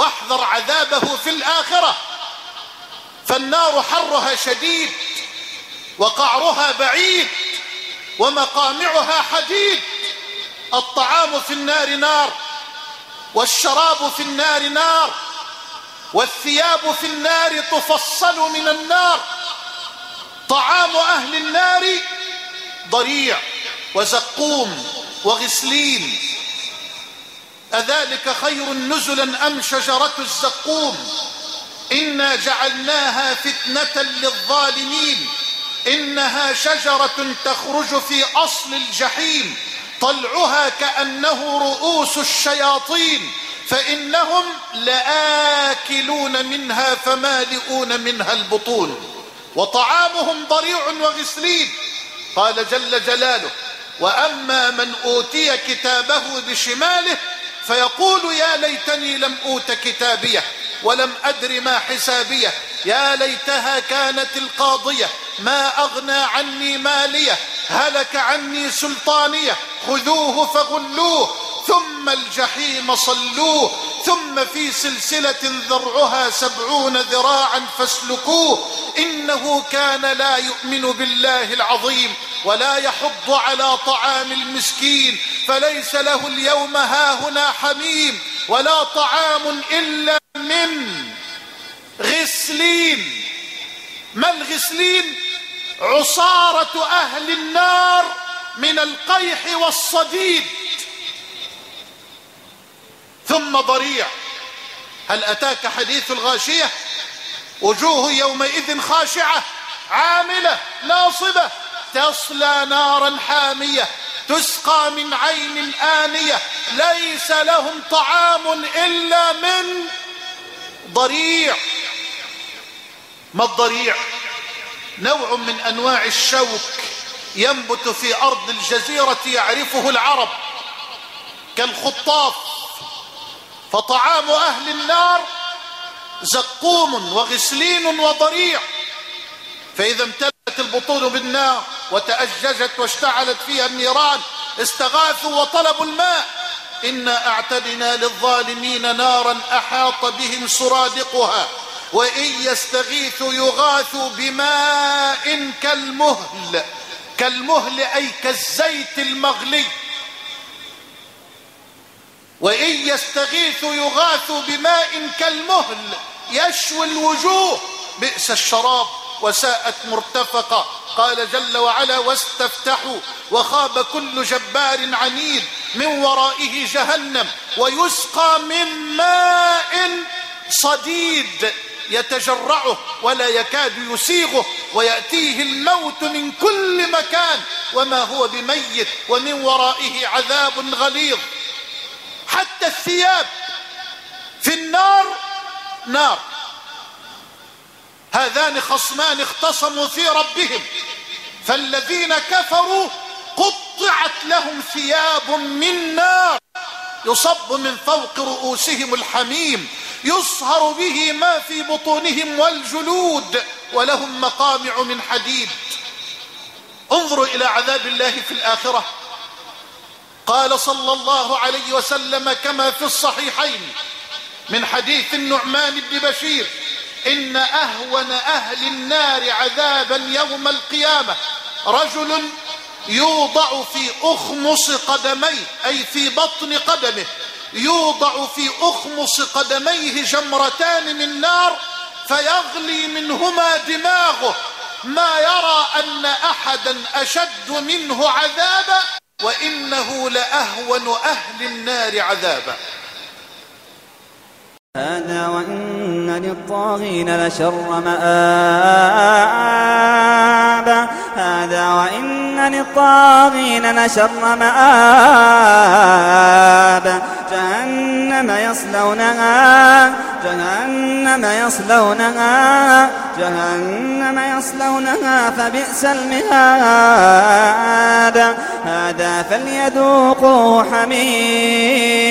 واحذر عذابه في الآخرة. فالنار حرها شديد وقعرها بعيد ومقامعها حديد. الطعام في النار نار والشراب في النار نار والثياب في النار تفصل من النار. طعام أهل النار ضريع وزقوم وغسلين أذلك خير نزلا أم شجرة الزقوم؟ إنا جعلناها فتنة للظالمين. إنها شجرة تخرج في أصل الجحيم. طلعها كأنه رؤوس الشياطين. فإنهم لآكلون منها فمالئون منها البطون. وطعامهم ضريع وغسلين. قال جل جلاله وأما من أوتي كتابه بشماله فيقول يا ليتني لم أوت كتابية ولم أدر ما حسابية. يا ليتها كانت القاضية ما أغنى عني مالية. هلك عني سلطانية خذوه فغلوه. ثم الجحيم صلوه. ثم في سلسلة ذرعها سبعون ذراعا فاسلكوه. إنه كان لا يؤمن بالله العظيم. ولا يحض على طعام المسكين فليس له اليوم هاهنا حميم ولا طعام إلا من غسلين. ما الغسلين؟ عصارة أهل النار من القيح والصديد. ثم ضريع. هل أتاك حديث الغاشية؟ وجوه يومئذ خاشعة عاملة ناصبة. تصلى نارا حامية تسقى من عين آنية ليس لهم طعام إلا من ضريع. ما الضريع؟ نوع من أنواع الشوك ينبت في أرض الجزيرة يعرفه العرب كالخطاف. فطعام أهل النار زقوم وغسلين وضريع. فإذا امتلت البطون بالنار وتأججت واشتعلت فيها النيران استغاثوا وطلبوا الماء. إنا أعتدنا للظالمين نارا أحاط بهم سرادقها وإن يستغيثوا يغاثوا بماء كالمهل كالمهل أي كالزيت المغلي. وإن يستغيثوا يغاثوا بماء كالمهل يشوي الوجوه بئس الشراب. وساءت مرتفقة. قال جل وعلا واستفتحوا. وخاب كل جبار عنيد من ورائه جهنم ويسقى من ماء صديد يتجرعه ولا يكاد يسيغه ويأتيه الموت من كل مكان. وما هو بميت ومن ورائه عذاب غليظ. حتى الثياب في النار نار. هذان خصمان اختصموا في ربهم. فالذين كفروا قطعت لهم ثياب من نار. يصب من فوق رؤوسهم الحميم. يصهر به ما في بطونهم والجلود. ولهم مقامع من حديد. انظروا إلى عذاب الله في الآخرة. قال صلى الله عليه وسلم كما في الصحيحين من حديث النعمان بن بشير. إن أهون أهل النار عذابا يوم القيامة. رجل يوضع في أخمص قدميه أي في بطن قدمه. يوضع في أخمص قدميه جمرتان من نار فيغلي منهما دماغه. ما يرى أن أحدا أشد منه عذابا وإنه لأهون أهل النار عذابا. هذا وإن للطاغين لشر مآب. هذا وإن للطاغين لشر مآب. جهنم يصلونها جهنم يصلونها جهنم يصلونها فبئس المهاد. هذا فليذوقوا حميم.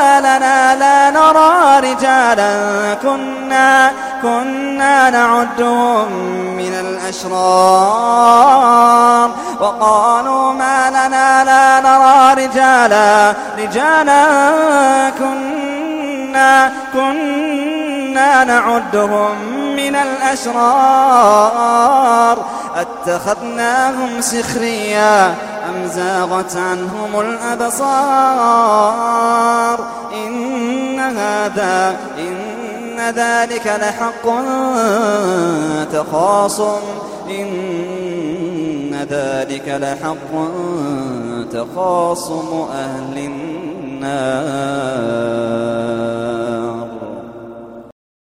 رجالا كنا كنا نعدهم من الأشرار. وقالوا ما لنا لا نرى رجالا. رجالا كنا كنا نعدهم من الأشرار. أتخذناهم سخريا أم زاغت عنهم الأبصار؟ هذا إن ذلك لحق تخاصم. إن ذلك لحق تخاصم أهل النار.